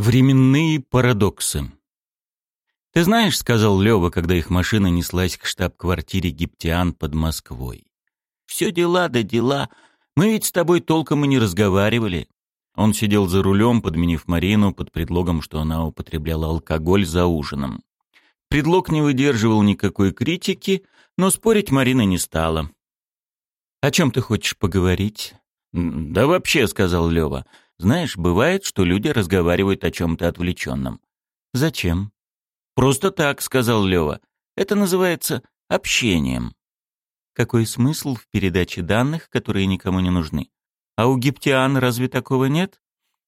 Временные парадоксы. «Ты знаешь, — сказал Лёва, когда их машина неслась к штаб-квартире Гиптиан под Москвой. Все дела да дела. Мы ведь с тобой толком и не разговаривали». Он сидел за рулем, подменив Марину под предлогом, что она употребляла алкоголь за ужином. Предлог не выдерживал никакой критики, но спорить Марина не стала. «О чем ты хочешь поговорить?» «Да вообще», — сказал Лёва, — знаешь, бывает, что люди разговаривают о чем-то отвлеченном. Зачем? Просто так, сказал Лева. Это называется общением. Какой смысл в передаче данных, которые никому не нужны? А у гиптиан разве такого нет?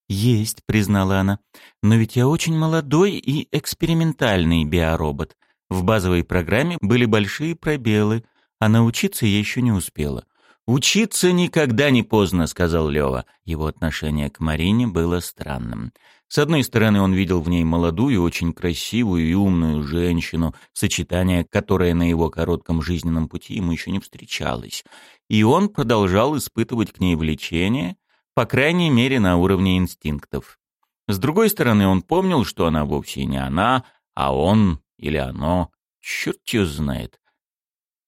Есть, признала она. Но ведь я очень молодой и экспериментальный биоробот. В базовой программе были большие пробелы, а научиться я еще не успела. «Учиться никогда не поздно», — сказал Лёва. Его отношение к Марине было странным. С одной стороны, он видел в ней молодую, очень красивую и умную женщину, сочетание которое на его коротком жизненном пути ему еще не встречалось. И он продолжал испытывать к ней влечение, по крайней мере, на уровне инстинктов. С другой стороны, он помнил, что она вовсе не она, а он или оно, черт ее знает.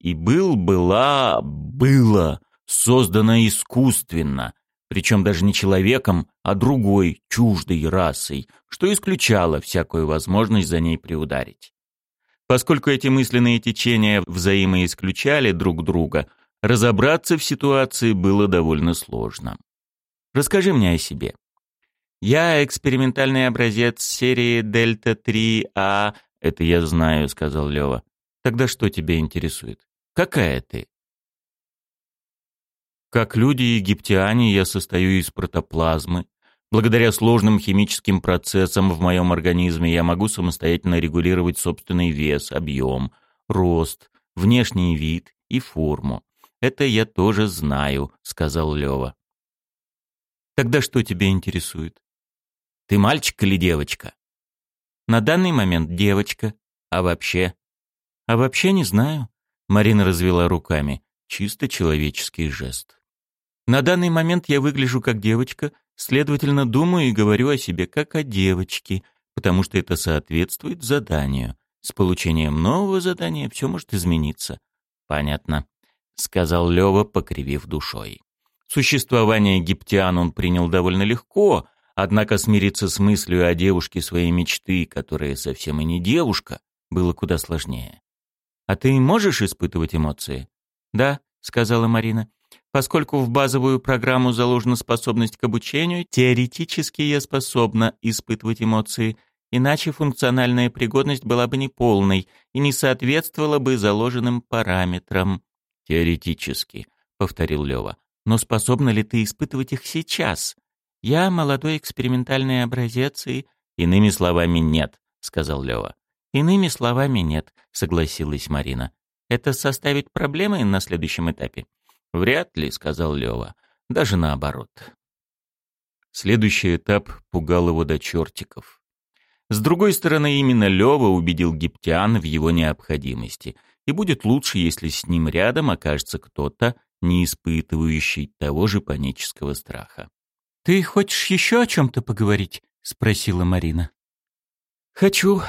И был, была, было создана искусственно, причем даже не человеком, а другой, чуждой расой, что исключало всякую возможность за ней приударить. Поскольку эти мысленные течения взаимоисключали друг друга, разобраться в ситуации было довольно сложно. Расскажи мне о себе. Я экспериментальный образец серии Дельта-3А. Это я знаю, сказал Лева. Тогда что тебя интересует? Какая ты? Как люди египтяне, я состою из протоплазмы. Благодаря сложным химическим процессам в моем организме я могу самостоятельно регулировать собственный вес, объем, рост, внешний вид и форму. Это я тоже знаю, сказал Лева. Тогда что тебя интересует? Ты мальчик или девочка? На данный момент девочка. А вообще? А вообще не знаю. Марина развела руками. Чисто человеческий жест. На данный момент я выгляжу как девочка, следовательно, думаю и говорю о себе как о девочке, потому что это соответствует заданию. С получением нового задания все может измениться. Понятно, сказал Лева, покривив душой. Существование египтян он принял довольно легко, однако смириться с мыслью о девушке своей мечты, которая совсем и не девушка, было куда сложнее. «А ты можешь испытывать эмоции?» «Да», — сказала Марина. Поскольку в базовую программу заложена способность к обучению, теоретически я способна испытывать эмоции, иначе функциональная пригодность была бы неполной и не соответствовала бы заложенным параметрам. «Теоретически», — повторил Лёва. «Но способна ли ты испытывать их сейчас? Я молодой экспериментальный образец и...» «Иными словами, нет», — сказал Лёва. «Иными словами, нет», — согласилась Марина. «Это составит проблемы на следующем этапе?» «Вряд ли», — сказал Лёва. «Даже наоборот». Следующий этап пугал его до чертиков. С другой стороны, именно Лёва убедил Гиптиан в его необходимости, и будет лучше, если с ним рядом окажется кто-то, не испытывающий того же панического страха. «Ты хочешь еще о чем-то поговорить?» — спросила Марина. «Хочу».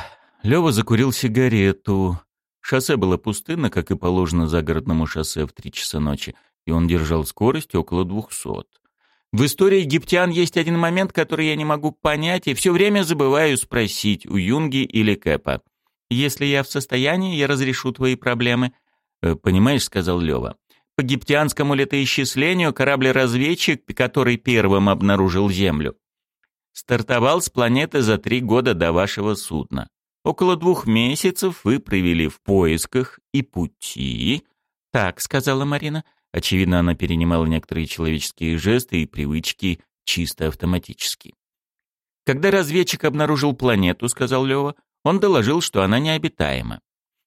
Лёва закурил сигарету. Шоссе было пустынно, как и положено загородному шоссе в три часа ночи, и он держал скорость около двухсот. В истории египтян есть один момент, который я не могу понять и все время забываю спросить у Юнги или Кэпа. «Если я в состоянии, я разрешу твои проблемы». «Э, «Понимаешь», — сказал Лева, — «по египтянскому летоисчислению корабль-разведчик, который первым обнаружил Землю, стартовал с планеты за три года до вашего судна. Около двух месяцев вы провели в поисках и пути». «Так», — сказала Марина, — Очевидно, она перенимала некоторые человеческие жесты и привычки чисто автоматически. Когда разведчик обнаружил планету, сказал Лева, он доложил, что она необитаема.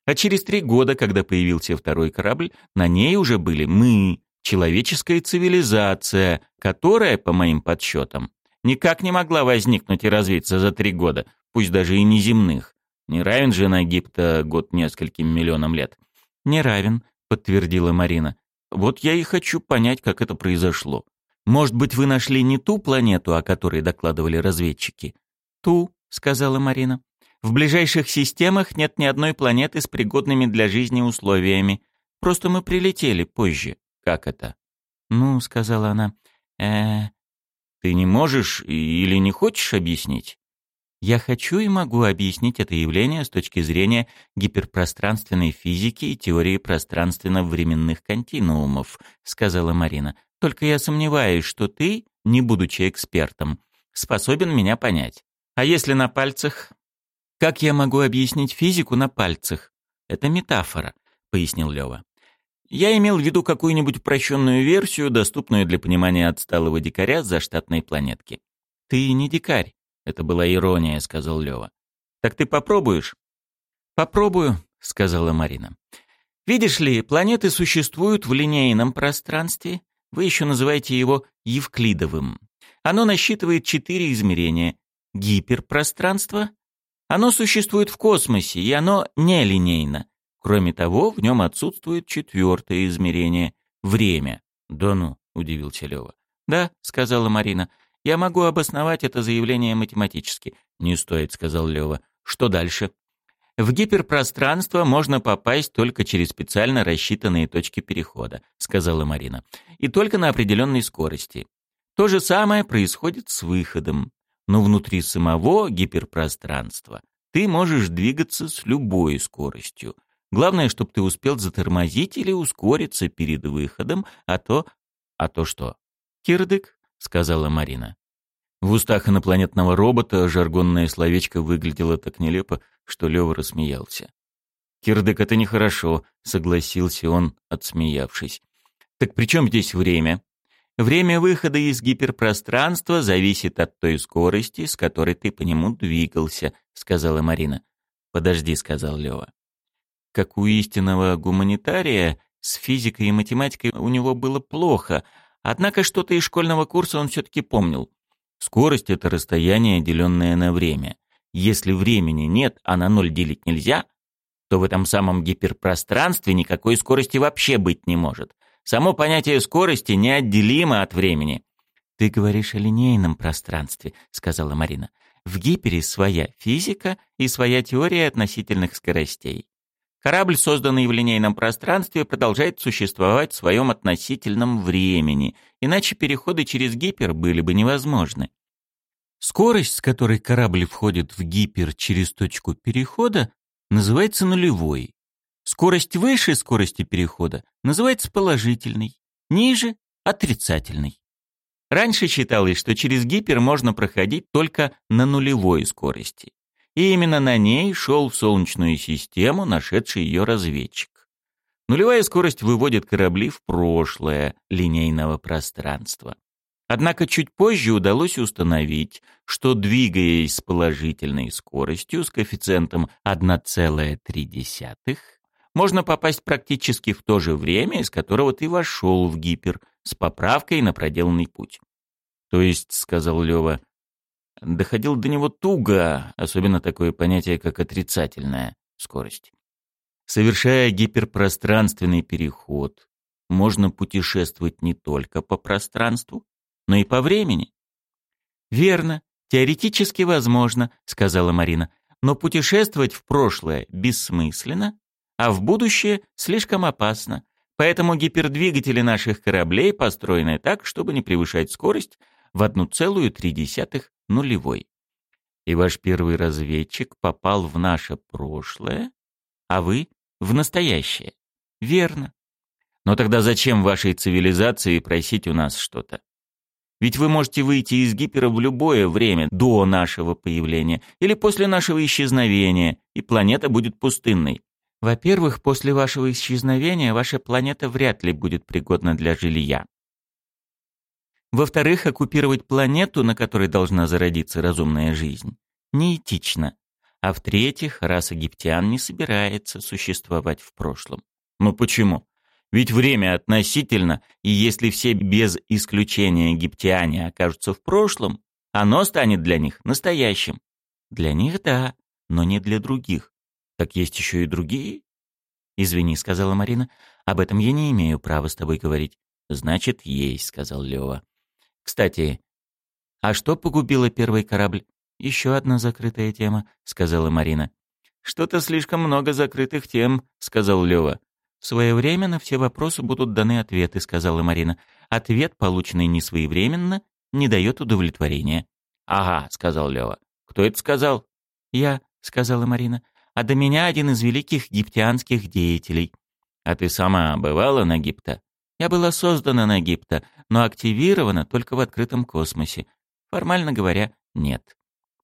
А через три года, когда появился второй корабль, на ней уже были мы, человеческая цивилизация, которая, по моим подсчетам, никак не могла возникнуть и развиться за три года, пусть даже и неземных. Не равен же на Египта год нескольким миллионам лет. «Не равен», — подтвердила Марина. Вот я и хочу понять, как это произошло. Может быть, вы нашли не ту планету, о которой докладывали разведчики? «Ту», — сказала Марина. «В ближайших системах нет ни одной планеты с пригодными для жизни условиями. Просто мы прилетели позже». «Как это?» «Ну», — сказала она, э «Ты не можешь или не хочешь объяснить?» Я хочу и могу объяснить это явление с точки зрения гиперпространственной физики и теории пространственно-временных континуумов, сказала Марина. Только я сомневаюсь, что ты, не будучи экспертом, способен меня понять. А если на пальцах? Как я могу объяснить физику на пальцах? Это метафора, пояснил Лёва. Я имел в виду какую-нибудь упрощенную версию, доступную для понимания отсталого дикаря за штатной планетки. Ты не дикарь, это была ирония, сказал Лева. Так ты попробуешь? Попробую, сказала Марина. Видишь ли, планеты существуют в линейном пространстве. Вы еще называете его Евклидовым. Оно насчитывает четыре измерения. Гиперпространство. Оно существует в космосе, и оно нелинейно. Кроме того, в нем отсутствует четвертое измерение — время. «Да ну», — удивился Лева. «Да», — сказала Марина, я могу обосновать это заявление математически. Не стоит, сказал Лева. Что дальше? В гиперпространство можно попасть только через специально рассчитанные точки перехода, сказала Марина. И только на определенной скорости. То же самое происходит с выходом. Но внутри самого гиперпространства ты можешь двигаться с любой скоростью. Главное, чтобы ты успел затормозить или ускориться перед выходом, а то... А то что? Кирдык? — сказала Марина. В устах инопланетного робота жаргонное словечко выглядело так нелепо, что Лёва рассмеялся. «Кирдык, это нехорошо», — согласился он, отсмеявшись. «Так при чем здесь время?» «Время выхода из гиперпространства зависит от той скорости, с которой ты по нему двигался», — сказала Марина. «Подожди», — сказал Лёва. Как у истинного гуманитария, с физикой и математикой у него было плохо — Однако что-то из школьного курса он все-таки помнил. Скорость — это расстояние, деленное на время. Если времени нет, а на ноль делить нельзя, то в этом самом гиперпространстве никакой скорости вообще быть не может. Само понятие скорости неотделимо от времени. «Ты говоришь о линейном пространстве», — сказала Марина. «В гипере своя физика и своя теория относительных скоростей. Корабль, созданный в линейном пространстве, продолжает существовать в своем относительном времени, иначе переходы через гипер были бы невозможны. Скорость, с которой корабль входит в гипер через точку перехода, называется нулевой. Скорость выше скорости перехода называется положительной, ниже — отрицательной. Раньше считалось, что через гипер можно проходить только на нулевой скорости и именно на ней шел в Солнечную систему нашедший ее разведчик. Нулевая скорость выводит корабли в прошлое линейного пространства. Однако чуть позже удалось установить, что двигаясь с положительной скоростью с коэффициентом 1,3, можно попасть практически в то же время, из которого ты вошел в гипер, с поправкой на проделанный путь. То есть, сказал Лева, доходил до него туго, особенно такое понятие, как отрицательная скорость. Совершая гиперпространственный переход, можно путешествовать не только по пространству, но и по времени. «Верно, теоретически возможно», — сказала Марина, «но путешествовать в прошлое бессмысленно, а в будущее слишком опасно. Поэтому гипердвигатели наших кораблей построены так, чтобы не превышать скорость в 1,3 нулевой. И ваш первый разведчик попал в наше прошлое, а вы — в настоящее. Верно. Но тогда зачем вашей цивилизации просить у нас что-то? Ведь вы можете выйти из гипера в любое время до нашего появления или после нашего исчезновения, и планета будет пустынной. Во-первых, после вашего исчезновения ваша планета вряд ли будет пригодна для жилья. Во-вторых, оккупировать планету, на которой должна зародиться разумная жизнь, неэтично. А в-третьих, раса египтян не собирается существовать в прошлом. Ну почему? Ведь время относительно, и если все без исключения египтяне окажутся в прошлом, оно станет для них настоящим. Для них да, но не для других. Так есть еще и другие? Извини, сказала Марина, об этом я не имею права с тобой говорить. Значит, есть, сказал Лева. Кстати, а что погубило первый корабль? «Еще одна закрытая тема», — сказала Марина. «Что-то слишком много закрытых тем», — сказал Лёва. «Своевременно все вопросы будут даны ответы», — сказала Марина. «Ответ, полученный несвоевременно, не дает удовлетворения». «Ага», — сказал Лёва. «Кто это сказал?» «Я», — сказала Марина. «А до меня один из великих египтянских деятелей». «А ты сама бывала на Гипта?» «Я была создана на Гипта, но активирована только в открытом космосе. Формально говоря, нет».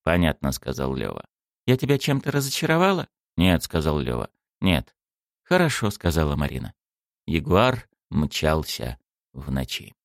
«Понятно», — сказал Лёва. «Я тебя чем-то разочаровала?» «Нет», — сказал Лёва. «Нет». «Хорошо», — сказала Марина. Ягуар мчался в ночи.